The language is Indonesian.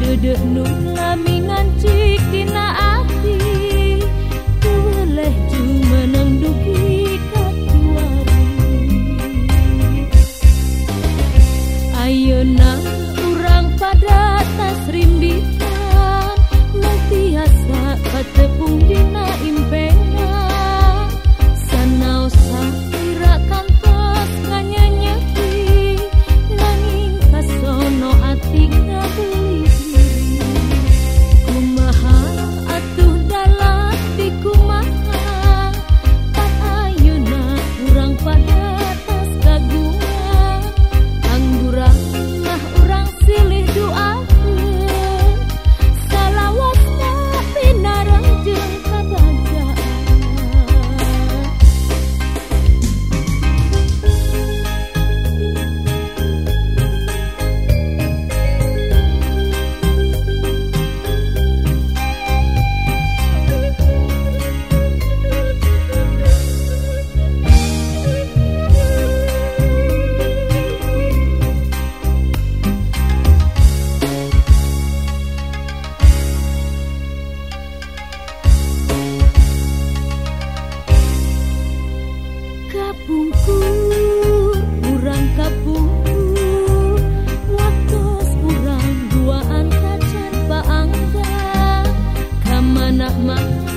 dedek nun laminan cik tina 吗？